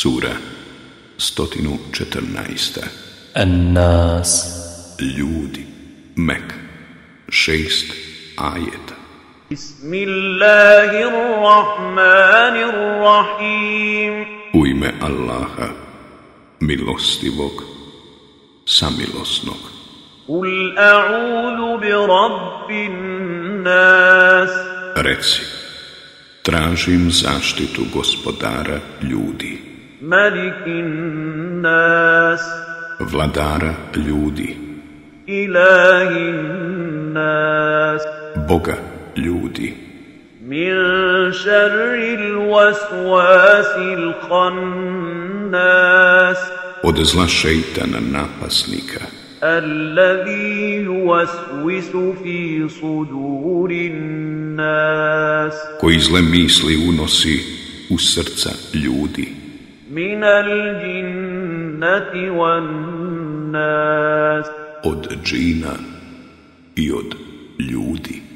Sura 114 An-Nas. Ljudi Mek Šest ajeta. Bismillahirrahmanirrahim. U ime Allaha Milostivog Samilosnog. Kul a'udu bi rabbin nas. Reci Tražim zaštitu gospodara ljudi ملك الناس vladara ljudi, إله الناس Boga ljudi, من شر الوسواس الخناس od zla šeitana napasnika, الذي يوسوس في صدور الناس koji zle misli unosi u srca ljudi, من الجنة والناس Od džina i od ljudi.